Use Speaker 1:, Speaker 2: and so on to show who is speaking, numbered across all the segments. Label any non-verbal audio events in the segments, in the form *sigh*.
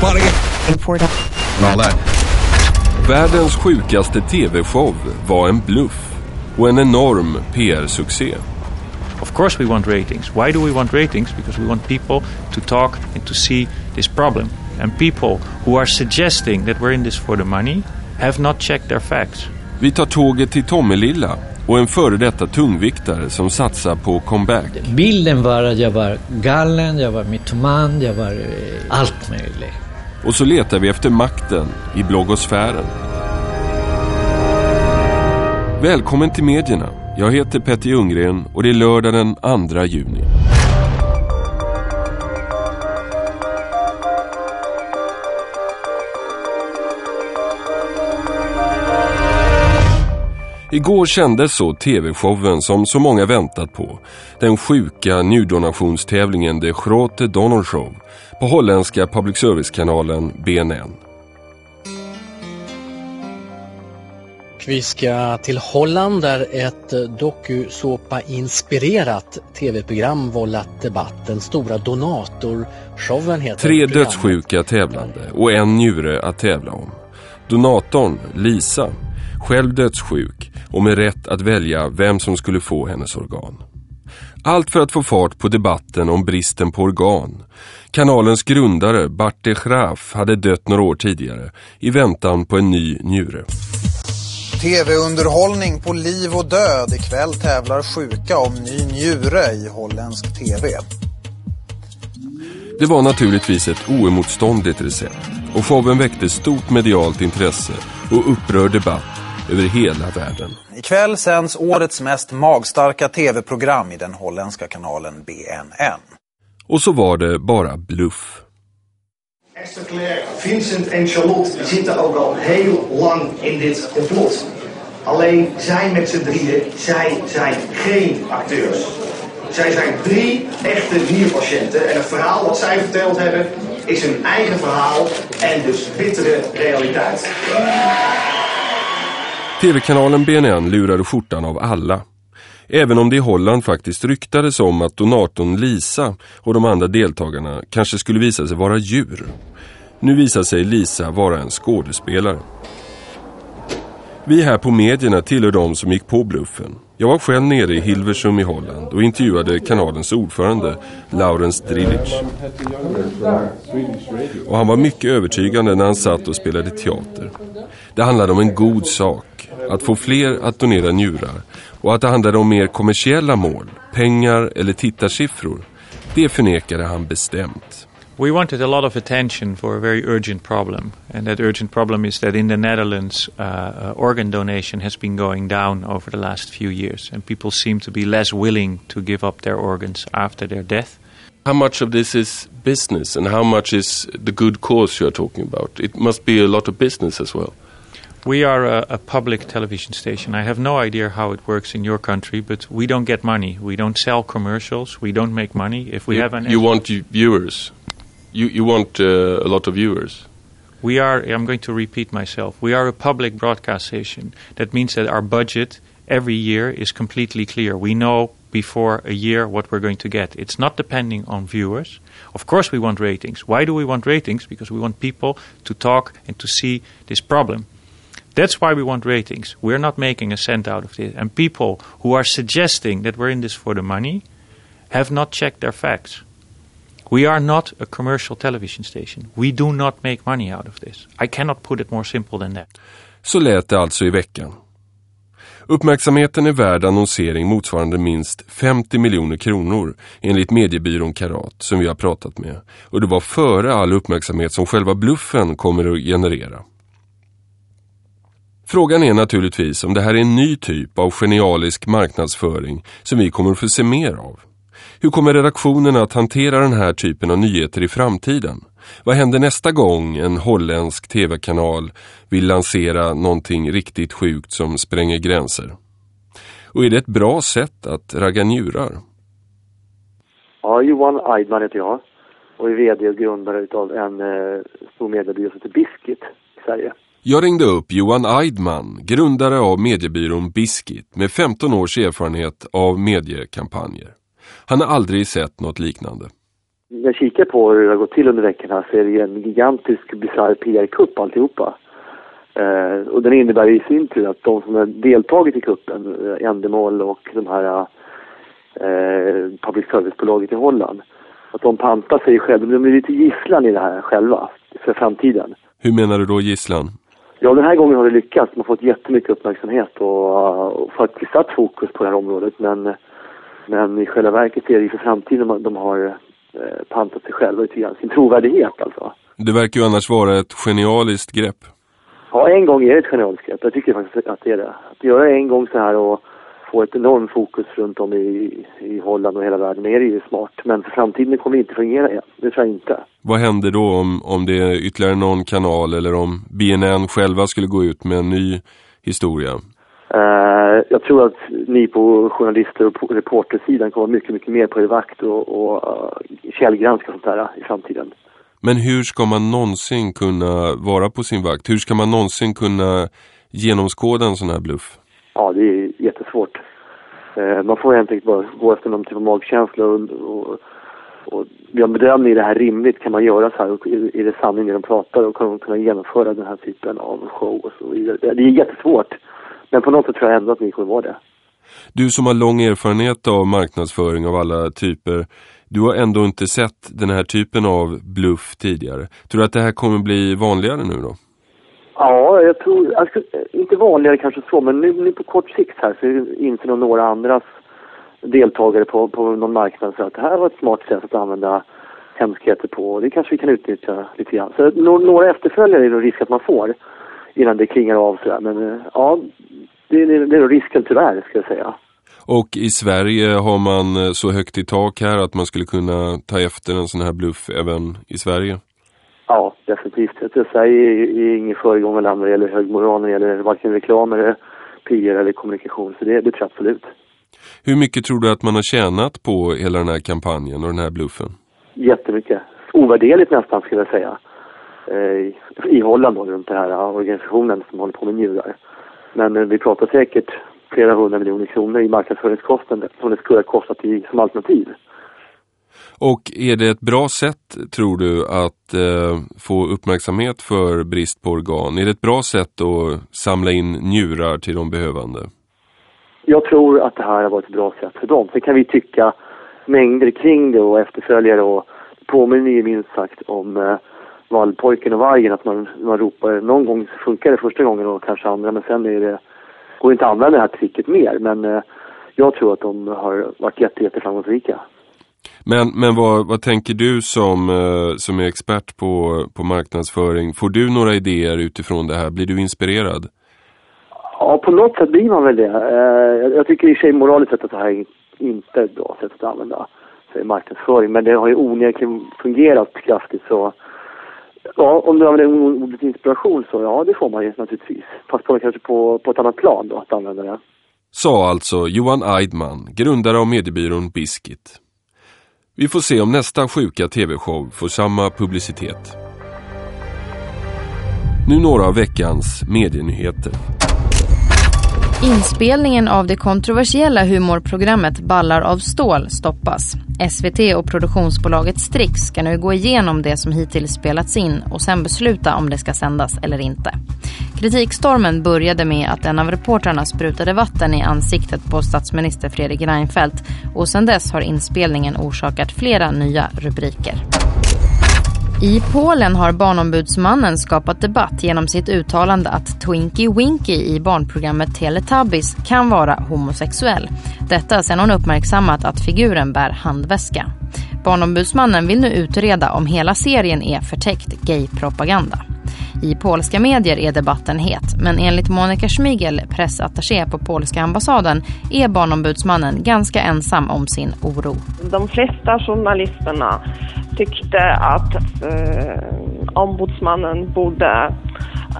Speaker 1: That.
Speaker 2: Världens sjukaste tv-show var en bluff och en enorm PR-succé.
Speaker 3: Of course we want ratings. Why do we want ratings? Because we want people to talk and to see this problem. And people who are suggesting that we're in this for the money have not checked their facts.
Speaker 2: Vi tar tåget till Tommelilla och en före detta tungviktare som satsar på comeback.
Speaker 4: Bilden var att jag var galen, jag var mytoman, jag var eh, allt möjligt.
Speaker 2: Och så letar vi efter makten i bloggosfären. Välkommen till medierna. Jag heter Petter Ljunggren och det är lördag den 2 juni. Igår kändes så tv-showen som så många väntat på. Den sjuka njurdonationstävlingen The Grote Donorshow på holländska public service-kanalen BNN.
Speaker 5: Vi ska till Holland där ett dokusåpa-inspirerat tv-program vållat debatt. Den stora donatorshowen heter
Speaker 2: Tre dödssjuka tävlande och en njure att tävla om. Donatorn, Lisa, själv dödssjuk och med rätt att välja vem som skulle få hennes organ. Allt för att få fart på debatten om bristen på organ. Kanalens grundare, Bart de Graaf, hade dött några år tidigare i väntan på en ny njure.
Speaker 6: TV-underhållning på liv och död. Ikväll tävlar sjuka om ny njure i holländsk TV.
Speaker 2: Det var naturligtvis ett oemotståndligt recept och showen väckte stort medialt intresse och upprörd debatt över hela världen.
Speaker 6: Ikväll sänds årets mest magstarka TV-program i den holländska kanalen BNN.
Speaker 2: Och så var det bara bluff.
Speaker 7: Esther Claire, Vincent en Charlotte die zitten ook al heel lang in dit complot. Alleen zij met z'n drieën, zij zijn geen acteurs. Zij zijn drie echte nierpatiënten en het verhaal wat zij verteld hebben is hun eigen verhaal en dus bittere realiteit.
Speaker 2: TV-kanalen BNN lurade skjortan av alla. Även om det i Holland faktiskt ryktades om att donatorn Lisa och de andra deltagarna kanske skulle visa sig vara djur. Nu visar sig Lisa vara en skådespelare. Vi här på medierna tillhör de som gick på bluffen. Jag var själv nere i Hilversum i Holland och intervjuade kanalens ordförande Laurens Drilic. Och han var mycket övertygande när han satt och spelade teater. Det handlade om en god sak, att få fler att donera njurar och att det handlade om mer kommersiella mål, pengar eller tittarsiffror. Det förnekade han bestämt.
Speaker 3: We wanted a lot of attention for a very urgent problem. And that urgent problem is that in the Netherlands, uh, uh, organ donation has been going down over the last few years. And people seem to be less willing to give up their organs after their death.
Speaker 2: How much of this is business and how much is the good cause you're talking about? It must be a lot of business as well.
Speaker 3: We are a, a public television station. I have no idea how it works in your country, but we don't get money. We don't sell commercials. We don't make money. If we
Speaker 2: you,
Speaker 3: have an
Speaker 2: you want viewers. You, you want uh, a lot of viewers.
Speaker 3: We are, I'm going to repeat myself, we are a public broadcast station. That means that our budget every year is completely clear. We know before a year what we're going to get. It's not depending on viewers. Of course, we want ratings. Why do we want ratings? Because we want people to talk and to see this problem. That's why we want ratings. We're not making a cent out of this. And people who are suggesting that we're in this for the money have not checked their facts. We are not a commercial television station. We do not make money out of this. I cannot put it more simple than that.
Speaker 2: Så lät det alltså i veckan. Uppmärksamheten är värd annonsering motsvarande minst 50 miljoner kronor enligt mediebyrån Karat som vi har pratat med. Och det var före all uppmärksamhet som själva bluffen kommer att generera. Frågan är naturligtvis om det här är en ny typ av genialisk marknadsföring som vi kommer att få se mer av. Hur kommer redaktionerna att hantera den här typen av nyheter i framtiden? Vad händer nästa gång en holländsk tv-kanal vill lansera någonting riktigt sjukt som spränger gränser? Och är det ett bra sätt att ragga njurar?
Speaker 8: Ja, Johan Eidman heter jag och är VD och grundare utav en eh, stor mediebyrå som heter Biscuit i Sverige.
Speaker 2: Jag ringde upp Johan Eidman, grundare av mediebyrån Biscuit med 15 års erfarenhet av mediekampanjer. Han har aldrig sett något liknande.
Speaker 8: när jag kikar på hur det har gått till under veckorna så är det ju en gigantisk bisarr PR-kupp alltihopa. Eh, och den innebär i sin tur att de som har deltagit i kuppen, eh, Endemol och de här eh, public service-bolaget i Holland, att de pantar sig själva, de är lite gisslan i det här själva för framtiden.
Speaker 2: Hur menar du då gisslan?
Speaker 8: Ja, den här gången har det lyckats. Man har fått jättemycket uppmärksamhet och, och faktiskt satt fokus på det här området. Men, men i själva verket är det ju för framtiden de, de har eh, pantat sig själva lite grann. Sin trovärdighet alltså.
Speaker 2: Det verkar ju annars vara ett genialiskt grepp.
Speaker 8: Ja, en gång är det ett genialiskt grepp. Jag tycker faktiskt att det är det. Att göra en gång så här och få ett enormt fokus runt om i, i Holland och hela världen är det ju smart. Men för framtiden kommer det inte fungera igen. Det tror jag inte.
Speaker 2: Vad händer då om, om det är ytterligare någon kanal eller om BNN själva skulle gå ut med en ny historia?
Speaker 8: Uh, jag tror att ni på journalister och reportersidan kommer mycket, mycket mer på er vakt och, och uh, källgranska sånt här i framtiden.
Speaker 2: Men hur ska man någonsin kunna vara på sin vakt? Hur ska man någonsin kunna genomskåda en sån här bluff?
Speaker 8: Ja, det är Eh, man får helt enkelt bara gå efter någon typ av magkänsla och, och, och vid en bedömning, är det här rimligt? Kan man göra så här? Och är det sanning när de pratar? Och kan de kunna genomföra den här typen av show och så vidare? Det är jättesvårt. Men på något sätt tror jag ändå att ni kommer vara det.
Speaker 2: Du som har lång erfarenhet av marknadsföring av alla typer, du har ändå inte sett den här typen av bluff tidigare. Tror du att det här kommer bli vanligare nu då?
Speaker 8: Ja, jag tror, alltså, inte vanligare kanske så, men nu, nu på kort sikt här så inser nog några andras deltagare på, på någon marknad så att det här var ett smart sätt att använda hemskheter på det kanske vi kan utnyttja lite grann. Så några efterföljare är det risk att man får innan det klingar av sådär. Men eh, ja, det, det, det är nog risken tyvärr ska jag säga.
Speaker 2: Och i Sverige har man eh, så högt i tak här att man skulle kunna ta efter en sån här bluff även i Sverige?
Speaker 8: Ja, definitivt. Sverige är ingen föregångarland när det gäller hög moral, när det gäller varken reklam eller PR eller kommunikation. Så det, det tror jag absolut.
Speaker 2: Hur mycket tror du att man har tjänat på hela den här kampanjen och den här bluffen?
Speaker 8: Jättemycket. Ovärderligt nästan skulle jag säga. Eh, I Holland då, runt den här organisationen som håller på med njurar. Men eh, vi pratar säkert flera hundra miljoner kronor i marknadsföringskostnader som det skulle ha kostat i, som alternativ.
Speaker 2: Och är det ett bra sätt, tror du, att eh, få uppmärksamhet för brist på organ? Är det ett bra sätt att samla in njurar till de behövande?
Speaker 8: Jag tror att det här har varit ett bra sätt för dem. Sen kan vi tycka mängder kring det och efterföljare och påminner ju minst sagt om eh, vallpojken och vargen, att man, man ropar, någon gång funkar det första gången och kanske andra, men sen är det, går det inte att använda det här tricket mer. Men eh, jag tror att de har varit jätte, jätteframgångsrika.
Speaker 2: Men, men vad, vad tänker du som, eh, som är expert på, på marknadsföring? Får du några idéer utifrån det här? Blir du inspirerad?
Speaker 8: Ja, på något sätt blir man väl det. Eh, jag tycker i sig moraliskt sett att det här är inte ett bra sätt att använda sig marknadsföring. Men det har ju onekligen fungerat kraftigt så Ja, om du använder ordet inspiration så ja, det får man ju naturligtvis. Fast på, kanske på, på ett annat plan då, att använda det.
Speaker 2: Sa alltså Johan Eidman, grundare av mediebyrån Biskit. Vi får se om nästa sjuka tv-show får samma publicitet. Nu några av veckans medienyheter.
Speaker 9: Inspelningen av det kontroversiella humorprogrammet Ballar av stål stoppas. SVT och produktionsbolaget Strix ska nu gå igenom det som hittills spelats in och sen besluta om det ska sändas eller inte. Kritikstormen började med att en av reportrarna sprutade vatten i ansiktet på statsminister Fredrik Reinfeldt och sedan dess har inspelningen orsakat flera nya rubriker. I Polen har barnombudsmannen skapat debatt genom sitt uttalande att Twinkie Winky i barnprogrammet Teletubbies kan vara homosexuell. Detta sedan hon uppmärksammat att figuren bär handväska. Barnombudsmannen vill nu utreda om hela serien är förtäckt gaypropaganda. I polska medier är debatten het, men enligt Monica Schmigel, pressattaché på polska ambassaden, är barnombudsmannen ganska ensam om sin oro.
Speaker 10: De flesta journalisterna tyckte att eh, ombudsmannen borde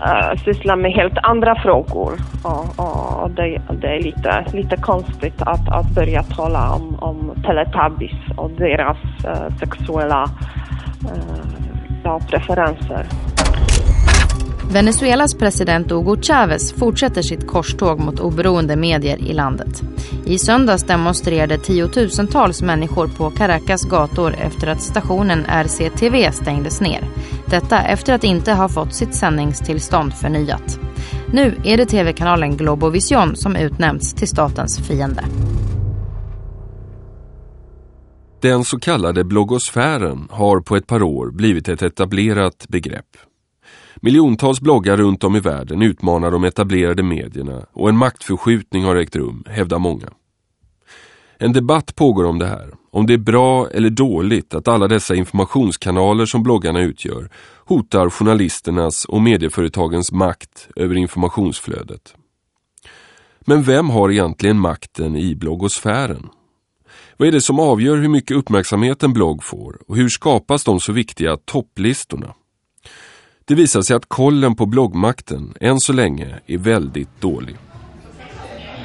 Speaker 10: eh, syssla med helt andra frågor. Och, och det, det, är lite, lite konstigt att, att börja tala om, om Teletubbies och deras eh, sexuella eh, ja, preferenser.
Speaker 9: Venezuelas president Hugo Chavez fortsätter sitt korståg mot oberoende medier i landet. I söndags demonstrerade tiotusentals människor på Caracas gator efter att stationen RCTV stängdes ner. Detta efter att inte ha fått sitt sändningstillstånd förnyat. Nu är det tv-kanalen Globovision som utnämnts till statens fiende.
Speaker 2: Den så kallade bloggosfären har på ett par år blivit ett etablerat begrepp. Miljontals bloggar runt om i världen utmanar de etablerade medierna och en maktförskjutning har ägt rum, hävdar många. En debatt pågår om det här, om det är bra eller dåligt att alla dessa informationskanaler som bloggarna utgör hotar journalisternas och medieföretagens makt över informationsflödet. Men vem har egentligen makten i bloggosfären? Vad är det som avgör hur mycket uppmärksamhet en blogg får och hur skapas de så viktiga topplistorna? Det visar sig att kollen på bloggmakten än så länge är väldigt dålig.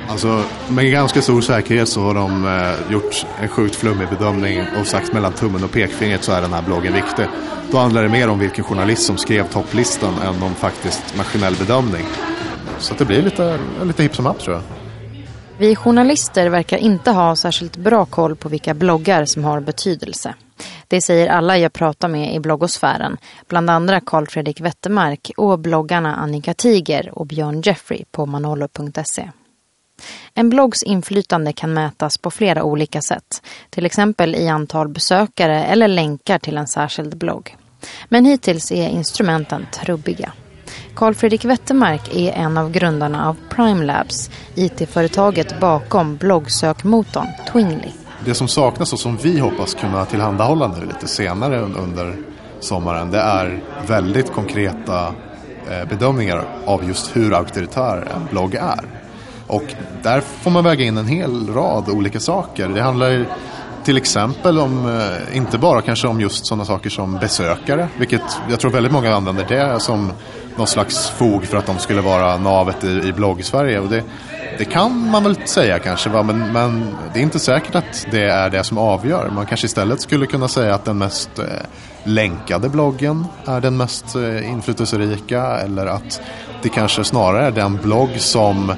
Speaker 1: Alltså med ganska stor säkerhet så har de eh, gjort en sjukt flummig bedömning och sagt mellan tummen och pekfingret så är den här bloggen viktig. Då handlar det mer om vilken journalist som skrev topplistan än om faktiskt maskinell bedömning. Så det blir lite, lite hipp som happ tror jag.
Speaker 9: Vi journalister verkar inte ha särskilt bra koll på vilka bloggar som har betydelse. Det säger alla jag pratar med i bloggosfären, bland andra Carl Fredrik Wettermark och bloggarna Annika Tiger och Björn Jeffrey på manolo.se. En bloggs inflytande kan mätas på flera olika sätt, till exempel i antal besökare eller länkar till en särskild blogg. Men hittills är instrumenten trubbiga. Carl Fredrik Wettermark är en av grundarna av Prime Labs, IT-företaget bakom bloggsökmotorn Twingly.
Speaker 1: Det som saknas och som vi hoppas kunna tillhandahålla nu lite senare under sommaren det är väldigt konkreta eh, bedömningar av just hur auktoritär en blogg är. Och där får man väga in en hel rad olika saker. Det handlar till exempel om, eh, inte bara kanske om just sådana saker som besökare, vilket jag tror väldigt många använder det som någon slags fog för att de skulle vara navet i, i blogg-Sverige. Och det, det kan man väl säga kanske, va? Men, men det är inte säkert att det är det som avgör. Man kanske istället skulle kunna säga att den mest eh, länkade bloggen är den mest eh, inflytelserika eller att det kanske snarare är den blogg som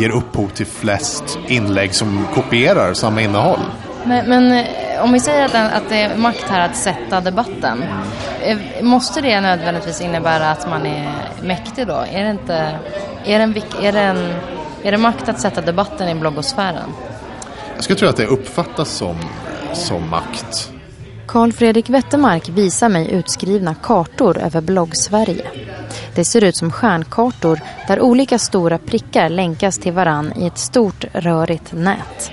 Speaker 1: ger upphov till flest inlägg som kopierar samma innehåll.
Speaker 9: Men, men eh, om vi säger att, att det är makt här att sätta debatten. Eh, måste det nödvändigtvis innebära att man är mäktig då? Är det inte... Är det, en, är det, en, är det makt att sätta debatten i bloggosfären?
Speaker 1: Jag skulle tro att det uppfattas som, som makt.
Speaker 9: Carl Fredrik Wettermark visar mig utskrivna kartor över blogg-Sverige. Det ser ut som stjärnkartor där olika stora prickar länkas till varann i ett stort rörigt nät.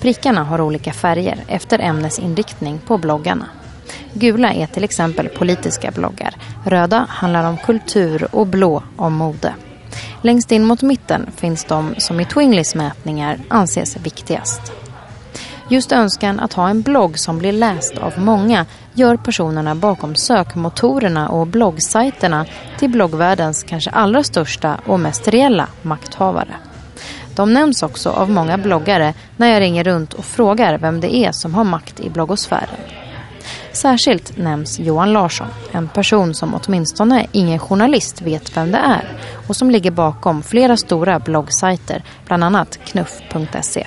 Speaker 9: Prickarna har olika färger efter ämnesinriktning på bloggarna. Gula är till exempel politiska bloggar. Röda handlar om kultur och blå om mode. Längst in mot mitten finns de som i Twinglys mätningar anses viktigast. Just önskan att ha en blogg som blir läst av många gör personerna bakom sökmotorerna och bloggsajterna till bloggvärldens kanske allra största och mest reella makthavare. De nämns också av många bloggare när jag ringer runt och frågar vem det är som har makt i bloggosfären. Särskilt nämns Johan Larsson, en person som åtminstone ingen journalist vet vem det är och som ligger bakom flera stora bloggsajter, bland annat knuff.se.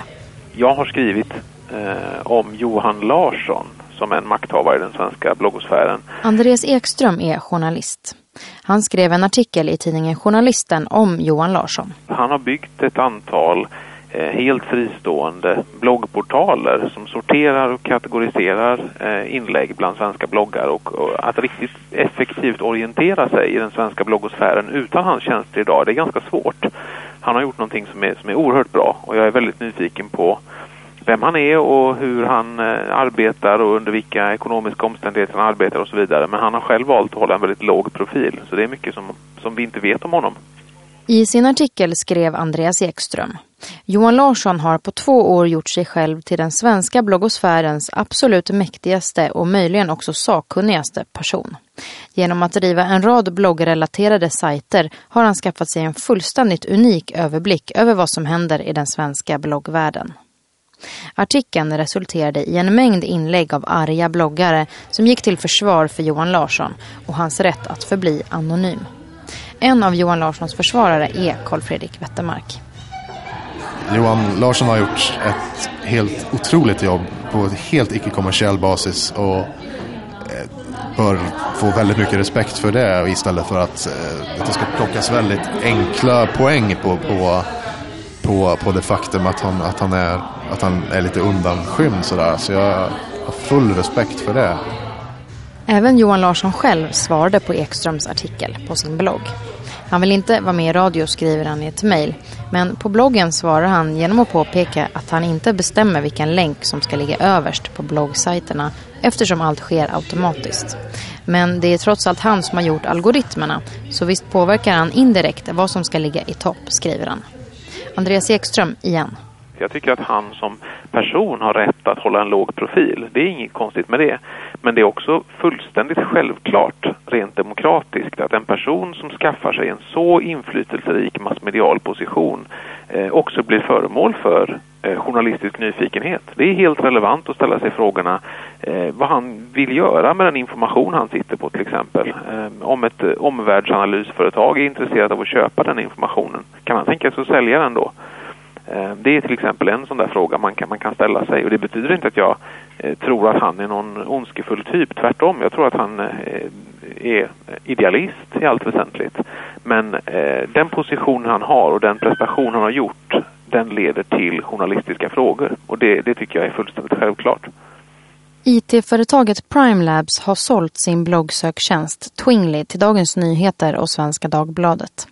Speaker 11: Jag har skrivit eh, om Johan Larsson som en makthavare i den svenska bloggosfären.
Speaker 9: Andreas Ekström är journalist. Han skrev en artikel i tidningen Journalisten om Johan Larsson.
Speaker 11: Han har byggt ett antal eh, helt fristående bloggportaler som sorterar och kategoriserar eh, inlägg bland svenska bloggar och, och, att riktigt effektivt orientera sig i den svenska bloggosfären utan hans tjänster idag, det är ganska svårt. Han har gjort någonting som är, som är oerhört bra och jag är väldigt nyfiken på vem han är och hur han eh, arbetar och under vilka ekonomiska omständigheter han arbetar och så vidare. Men han har själv valt att hålla en väldigt låg profil. Så det är mycket som, som vi inte vet om honom.
Speaker 9: I sin artikel skrev Andreas Ekström. Johan Larsson har på två år gjort sig själv till den svenska bloggosfärens absolut mäktigaste och möjligen också sakkunnigaste person. Genom att driva en rad bloggrelaterade sajter har han skaffat sig en fullständigt unik överblick över vad som händer i den svenska bloggvärlden. Artikeln resulterade i en mängd inlägg av arga bloggare som gick till försvar för Johan Larsson och hans rätt att förbli anonym. En av Johan Larssons försvarare är Carl Fredrik Wettermark.
Speaker 1: Johan Larsson har gjort ett helt otroligt jobb på ett helt icke-kommersiell basis och eh, bör få väldigt mycket respekt för det istället för att, eh, att det ska plockas väldigt enkla poäng på, på, på, på det faktum att han, att han, är, att han är lite undanskymd sådär. Så jag har full respekt för det.
Speaker 9: Även Johan Larsson själv svarade på Ekströms artikel på sin blogg. Han vill inte vara med i radio skriver han i ett mejl. Men på bloggen svarar han genom att påpeka att han inte bestämmer vilken länk som ska ligga överst på bloggsajterna eftersom allt sker automatiskt. Men det är trots allt han som har gjort algoritmerna så visst påverkar han indirekt vad som ska ligga i topp, skriver han. Andreas Ekström igen.
Speaker 11: Jag tycker att han som person har rätt att hålla en låg profil. Det är inget konstigt med det. Men det är också fullständigt självklart, rent demokratiskt, att en person som skaffar sig en så inflytelserik massmedial position eh, också blir föremål för eh, journalistisk nyfikenhet. Det är helt relevant att ställa sig frågorna eh, vad han vill göra med den information han sitter på till exempel. Eh, om ett eh, omvärldsanalysföretag är intresserat av att köpa den informationen, kan han tänka sig att sälja den då? Eh, det är till exempel en sån där fråga man kan, man kan ställa sig och det betyder inte att jag eh, tror att han är någon ondskefull typ. Tvärtom, jag tror att han eh, är idealist i allt väsentligt. Men den position han har och den prestation han har gjort den leder till journalistiska frågor och det, det tycker jag är fullständigt självklart.
Speaker 9: IT-företaget Prime Labs har sålt sin bloggsöktjänst Twingly till Dagens Nyheter och Svenska Dagbladet.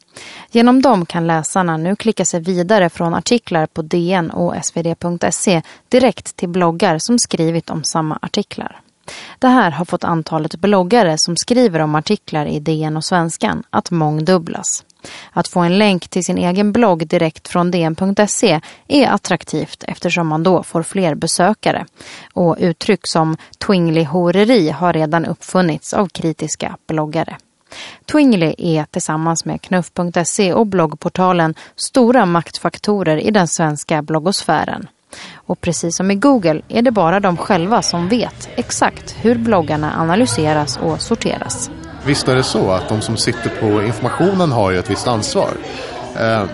Speaker 9: Genom dem kan läsarna nu klicka sig vidare från artiklar på DN och svd.se direkt till bloggar som skrivit om samma artiklar. Det här har fått antalet bloggare som skriver om artiklar i DN och Svenskan att mångdubblas. Att få en länk till sin egen blogg direkt från dn.se är attraktivt eftersom man då får fler besökare. Och uttryck som twingly-horeri har redan uppfunnits av kritiska bloggare. Twingly är tillsammans med knuff.se och bloggportalen stora maktfaktorer i den svenska bloggosfären. Och precis som i Google är det bara de själva som vet exakt hur bloggarna analyseras och sorteras.
Speaker 1: Visst är det så att de som sitter på informationen har ju ett visst ansvar. Eh,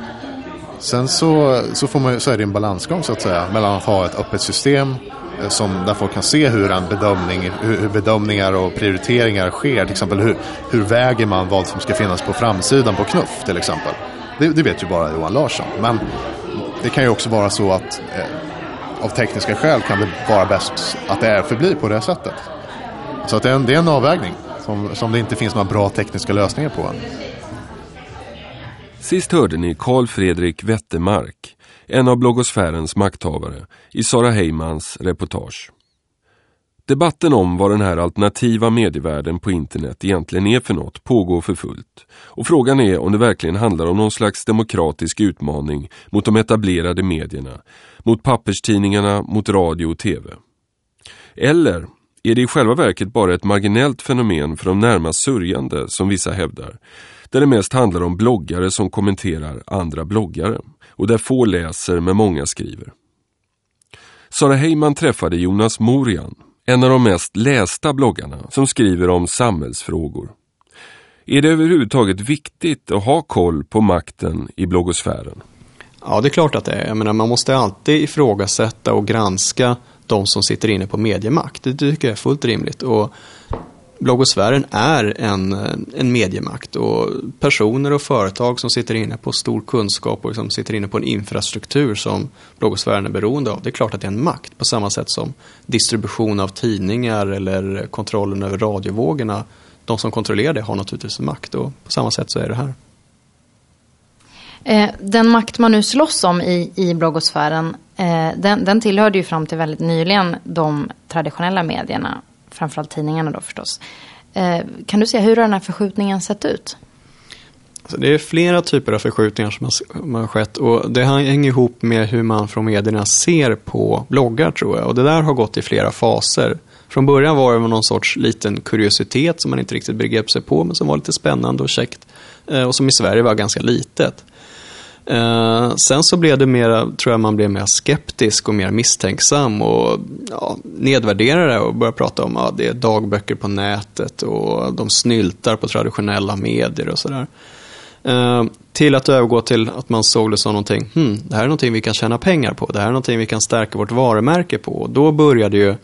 Speaker 1: sen så, så, får man, så är det en balansgång så att säga mellan att ha ett öppet system Eh, som, där folk kan se hur, en bedömning, hur, bedömningar och prioriteringar sker. Till exempel hur, hur väger man vad som ska finnas på framsidan på knuff till exempel. Det, det vet ju bara Johan Larsson. Men det kan ju också vara så att eh, av tekniska skäl kan det vara bäst att det är förblir på det sättet. Så att det, är en, det är en avvägning som, som det inte finns några bra tekniska lösningar på än.
Speaker 2: Sist hörde ni Carl Fredrik Wettermark en av bloggosfärens makthavare, i Sara Heymans reportage. Debatten om vad den här alternativa medievärlden på internet egentligen är för något pågår för fullt. Och frågan är om det verkligen handlar om någon slags demokratisk utmaning mot de etablerade medierna, mot papperstidningarna, mot radio och tv. Eller är det i själva verket bara ett marginellt fenomen för de närmast sörjande som vissa hävdar, där det mest handlar om bloggare som kommenterar andra bloggare och där få läser men många skriver. Sara Heyman träffade Jonas Morian, en av de mest lästa bloggarna som skriver om samhällsfrågor. Är det överhuvudtaget viktigt att ha koll på makten i bloggosfären?
Speaker 12: Ja, det är klart att det är. Jag menar, man måste alltid ifrågasätta och granska de som sitter inne på mediemakt. Det tycker jag är fullt rimligt. Och bloggosfären är en, en mediemakt och personer och företag som sitter inne på stor kunskap och som sitter inne på en infrastruktur som bloggosfären är beroende av. Det är klart att det är en makt på samma sätt som distribution av tidningar eller kontrollen över radiovågorna. De som kontrollerar det har naturligtvis en makt och på samma sätt så är det här.
Speaker 9: Eh, den makt man nu slåss om i, i bloggosfären, eh, den, den tillhörde ju fram till väldigt nyligen de traditionella medierna framförallt tidningarna då förstås. Eh, kan du säga hur har den här förskjutningen sett ut?
Speaker 12: Alltså det är flera typer av förskjutningar som har, har skett och det hänger ihop med hur man från medierna ser på bloggar tror jag. Och det där har gått i flera faser. Från början var det någon sorts liten kuriositet som man inte riktigt begrep sig på men som var lite spännande och käckt. Eh, och som i Sverige var ganska litet. Eh, sen så blev det mera, tror jag man blev mer skeptisk och mer misstänksam och ja, nedvärderade och började prata om att ja, det är dagböcker på nätet och de snyltar på traditionella medier och sådär. Eh, till att övergå till att man såg det som någonting, hmm, det här är någonting vi kan tjäna pengar på, det här är någonting vi kan stärka vårt varumärke på. Och då började ju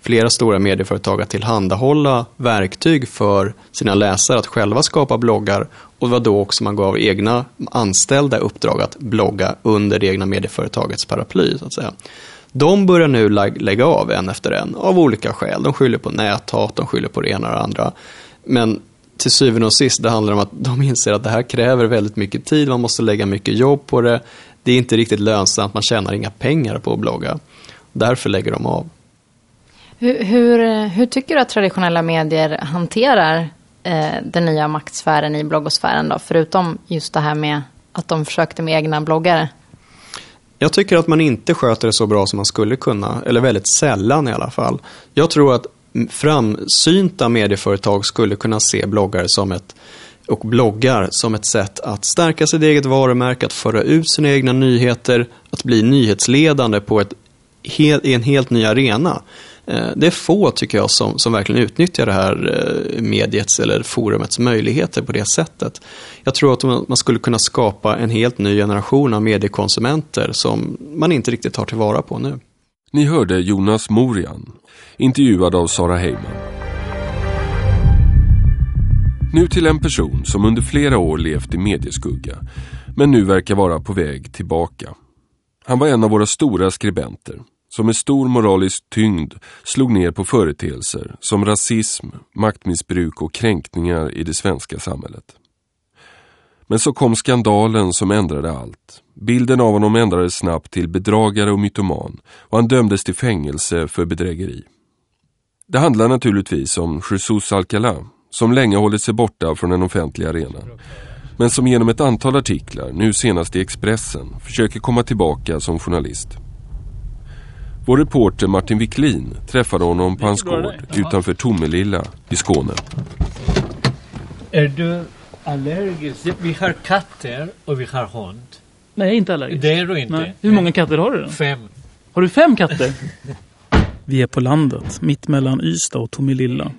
Speaker 12: flera stora medieföretag att tillhandahålla verktyg för sina läsare att själva skapa bloggar. Och det var då också man gav egna anställda uppdrag att blogga under det egna medieföretagets paraply. Så att säga. De börjar nu lägga av en efter en av olika skäl. De skyller på näthat, de skyller på det ena och det andra. Men till syvende och sist, det handlar om att de inser att det här kräver väldigt mycket tid, man måste lägga mycket jobb på det. Det är inte riktigt lönsamt, man tjänar inga pengar på att blogga. Därför lägger de av.
Speaker 9: Hur, hur, hur tycker du att traditionella medier hanterar eh, den nya maktsfären i bloggosfären då? Förutom just det här med att de försökte med egna bloggare.
Speaker 12: Jag tycker att man inte sköter det så bra som man skulle kunna, eller väldigt sällan i alla fall. Jag tror att framsynta medieföretag skulle kunna se bloggare som ett och bloggar som ett sätt att stärka sitt eget varumärke, att föra ut sina egna nyheter, att bli nyhetsledande på ett, i en helt ny arena. Eh, det är få, tycker jag, som, som verkligen utnyttjar det här eh, mediets eller forumets möjligheter på det sättet. Jag tror att man skulle kunna skapa en helt ny generation av mediekonsumenter som man inte riktigt tar tillvara på nu.
Speaker 2: Ni hörde Jonas Morian, intervjuad av Sara Heyman. Nu till en person som under flera år levt i medieskugga, men nu verkar vara på väg tillbaka. Han var en av våra stora skribenter som med stor moralisk tyngd slog ner på företeelser som rasism, maktmissbruk och kränkningar i det svenska samhället. Men så kom skandalen som ändrade allt. Bilden av honom ändrades snabbt till bedragare och mytoman och han dömdes till fängelse för bedrägeri. Det handlar naturligtvis om Jesus Alcalá som länge hållit sig borta från den offentliga arenan men som genom ett antal artiklar, nu senast i Expressen, försöker komma tillbaka som journalist. Vår reporter Martin Wiklin träffade honom på hans gård utanför Tomelilla i Skåne.
Speaker 4: Är du allergisk? Vi har katter och vi har hund.
Speaker 13: Nej, inte allergisk.
Speaker 4: Det är du inte. Nej.
Speaker 13: Hur många katter har du då?
Speaker 4: Fem.
Speaker 13: Har du fem katter? *laughs* Vi är på landet, mitt mellan Ystad och Tomelilla.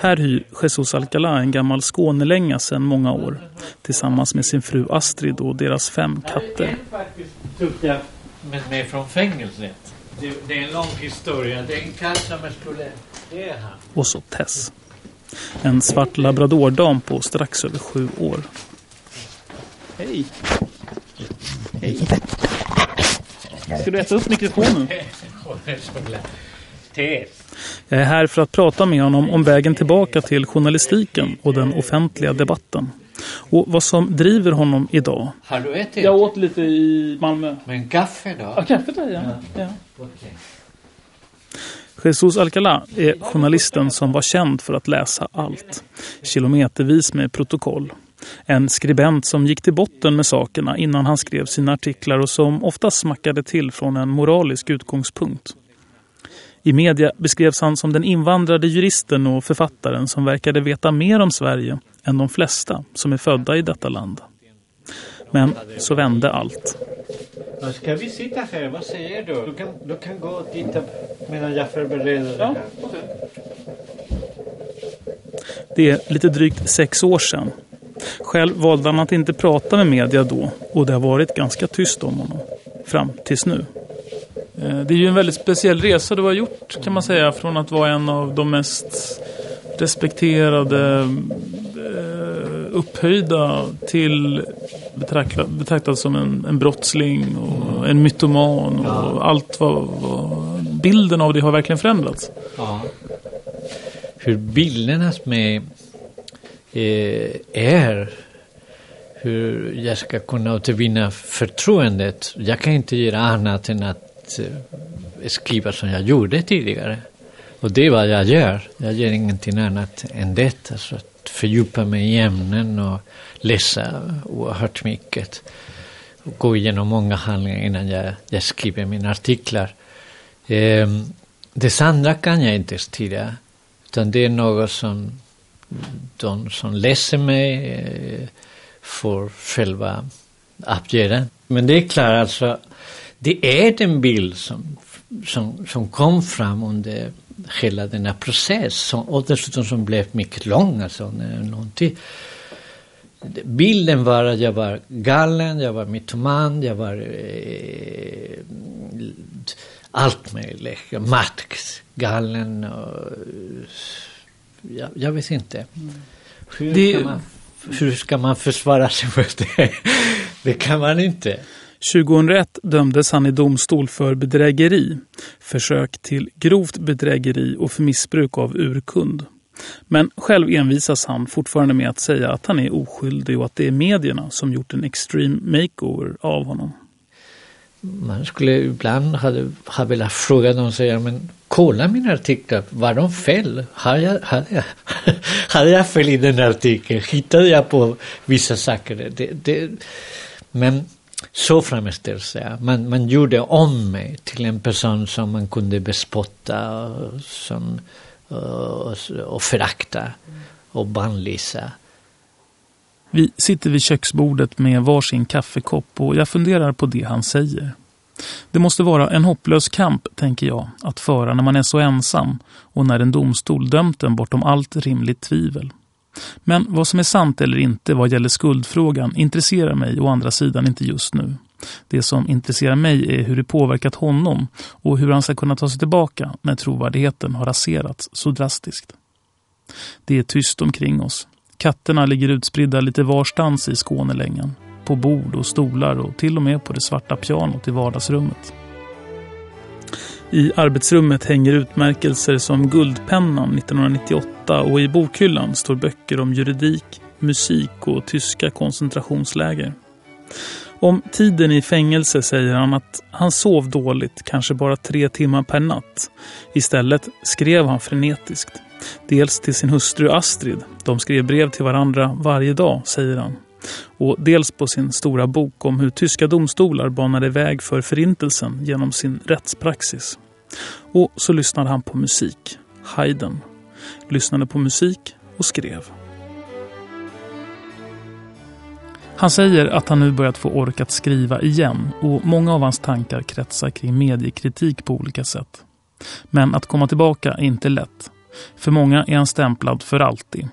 Speaker 13: Här hyr Jesus Alcalá en gammal Skånelänga sedan många år. Tillsammans med sin fru Astrid och deras fem katter.
Speaker 4: Tog jag med mig från fängelset. Det, det, är en lång historia. Det är en katt som skulle... Det är han.
Speaker 13: Och så Tess. En svart labradordam på strax över sju år. Hej. Hej. Ska du äta upp mikrofonen? *laughs* Jag är här för att prata med honom om vägen tillbaka till journalistiken och den offentliga debatten. Och vad som driver honom idag.
Speaker 4: Har du ätit?
Speaker 13: Jag åt lite i Malmö.
Speaker 4: Men kaffe då?
Speaker 13: Ja, kaffe där, ja. ja. Okay. Jesus Alcalá är journalisten som var känd för att läsa allt. Kilometervis med protokoll. En skribent som gick till botten med sakerna innan han skrev sina artiklar och som ofta smackade till från en moralisk utgångspunkt. I media beskrevs han som den invandrade juristen och författaren som verkade veta mer om Sverige än de flesta som är födda i detta land. Men så vände allt.
Speaker 4: Ska vi sitta här? Vad säger du? Du kan, du kan gå och titta medan jag förbereder det här.
Speaker 13: Det är lite drygt sex år sedan. Själv valde han att inte prata med media då och det har varit ganska tyst om honom. Fram tills nu.
Speaker 14: Eh, det är ju en väldigt speciell resa du har gjort kan man säga. Från att vara en av de mest respekterade, upphöjda till betraktad, betraktad som en, en brottsling och en mytoman. Och ja. allt vad, vad, bilden av det har verkligen förändrats.
Speaker 4: Ja. Hur bildernas med eh, är hur jag ska kunna återvinna förtroendet. Jag kan inte göra annat än att Eh, skriva som jag gjorde tidigare. Och det är vad jag gör. Jag gör ingenting annat än det. Alltså att fördjupa mig i ämnen och läsa oerhört mycket. Och gå igenom många handlingar innan jag, jag skriver mina artiklar. Eh, det andra kan jag inte styra. Utan det är något som de som läser mig eh, får själva avgöra. Men det är klart alltså det är den bild som, som, som kom fram under hela denna process som, och dessutom som blev mycket lång, alltså någonting. bilden var att jag var galen, jag var mytoman, jag var eh, allt möjligt. Maktgalen och jag, jag vet inte. Hur,
Speaker 14: Det-
Speaker 4: ska man, hur ska man försvara sig mot det? *laughs* Det kan man inte.
Speaker 13: 2001 dömdes han i domstol för bedrägeri, försök till grovt bedrägeri och för missbruk av urkund. Men själv envisas han fortfarande med att säga att han är oskyldig och att det är medierna som gjort en extreme makeover av honom.
Speaker 4: Man skulle ibland ha, ha velat fråga dem och säga, men kolla mina artiklar, var de fel? Har jag, hade, jag, *laughs* hade jag fel i den artikeln? Hittade jag på vissa saker? Det, det, men så framställs jag. Man, man gjorde om mig till en person som man kunde bespotta och, som, och, och förakta och bannlysa.
Speaker 13: Vi sitter vid köksbordet med varsin kaffekopp och jag funderar på det han säger. Det måste vara en hopplös kamp, tänker jag, att föra när man är så ensam och när en domstol dömt en bortom allt rimligt tvivel. Men vad som är sant eller inte vad gäller skuldfrågan intresserar mig å andra sidan inte just nu. Det som intresserar mig är hur det påverkat honom och hur han ska kunna ta sig tillbaka när trovärdigheten har raserats så drastiskt. Det är tyst omkring oss. Katterna ligger utspridda lite varstans i Skånelängan. På bord och stolar och till och med på det svarta pianot i vardagsrummet. I arbetsrummet hänger utmärkelser som Guldpennan 1998 och i bokhyllan står böcker om juridik, musik och tyska koncentrationsläger. Om tiden i fängelse säger han att han sov dåligt, kanske bara tre timmar per natt. Istället skrev han frenetiskt. Dels till sin hustru Astrid. De skrev brev till varandra varje dag, säger han. Och dels på sin stora bok om hur tyska domstolar banade väg för förintelsen genom sin rättspraxis. Och så lyssnade han på musik. Haydn. Lyssnade på musik och skrev. Han säger att han nu börjat få ork att skriva igen och många av hans tankar kretsar kring mediekritik på olika sätt. Men att komma tillbaka är inte lätt. För många är han stämplad för alltid.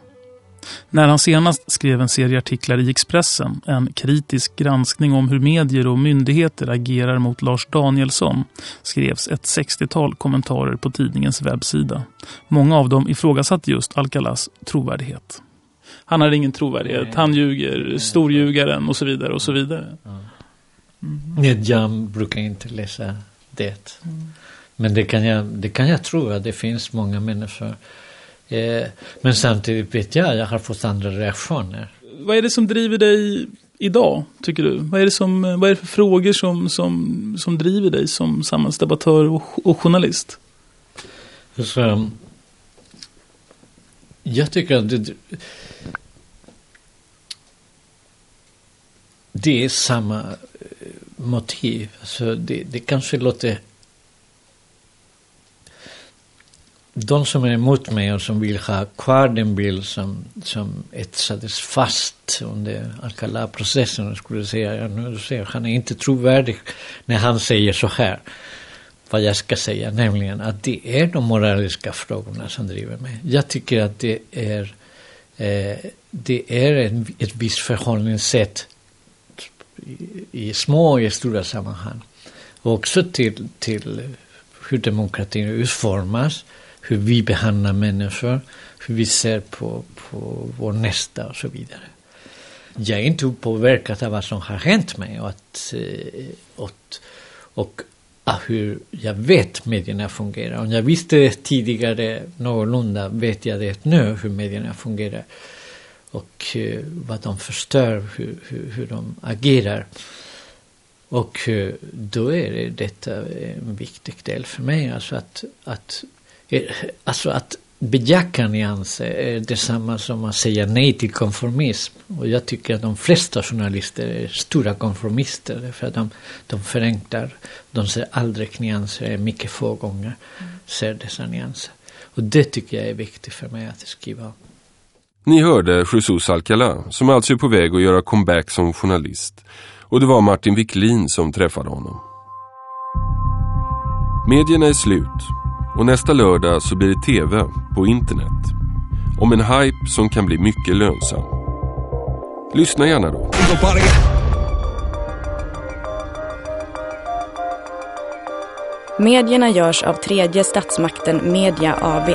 Speaker 13: När han senast skrev en serie artiklar i Expressen, en kritisk granskning om hur medier och myndigheter agerar mot Lars Danielsson, skrevs ett 60-tal kommentarer på tidningens webbsida. Många av dem ifrågasatte just Alcalas trovärdighet. Han har ingen trovärdighet, han ljuger, storljugaren och så vidare och så vidare.
Speaker 4: Nej, jag brukar inte läsa det. Men det kan, jag, det kan jag tro att det finns många människor. Eh, men samtidigt vet jag, jag har fått andra reaktioner.
Speaker 13: Vad är det som driver dig idag, tycker du? Vad är det, som, vad är det för frågor som, som, som driver dig som samhällsdebattör och, och journalist?
Speaker 4: Så, jag tycker att det, det är samma eh, motiv. Alltså det, det kanske låter... De som är emot mig och som vill ha kvar den bild som, som etsades fast under Alcalá-processen skulle säga, ja, nu ser han är inte trovärdig när han säger så här. Vad jag ska säga, nämligen att det är de moraliska frågorna som driver mig. Jag tycker att det är, eh, det är en, ett visst förhållningssätt i, i små och i stora sammanhang. Och också till, till hur demokratin utformas, hur vi behandlar människor, hur vi ser på, på vår nästa och så vidare. Jag är inte påverkad av vad som har hänt mig och, att, eh, och, och hur jag vet medierna fungerar. Om jag visste det tidigare någorlunda vet jag det nu hur medierna fungerar och eh, vad de förstör, hur, hur, hur de agerar. Och eh, då är det detta en viktig del för mig, alltså att, att, alltså att bejaka nyanser är detsamma som att säga nej till konformism. Och jag tycker att de flesta journalister är stora konformister för att de, de förenklar, de ser aldrig nyanser, mycket få gånger ser dessa nyanser. Och det tycker jag är viktigt för mig att skriva om.
Speaker 2: Ni hörde Jesus Alcalá som alltså är på väg att göra comeback som journalist. Och det var Martin Wiklin som träffade honom. Medierna är slut och nästa lördag så blir det TV på internet. Om en hype som kan bli mycket lönsam. Lyssna gärna då.
Speaker 15: Medierna görs av tredje statsmakten Media AB.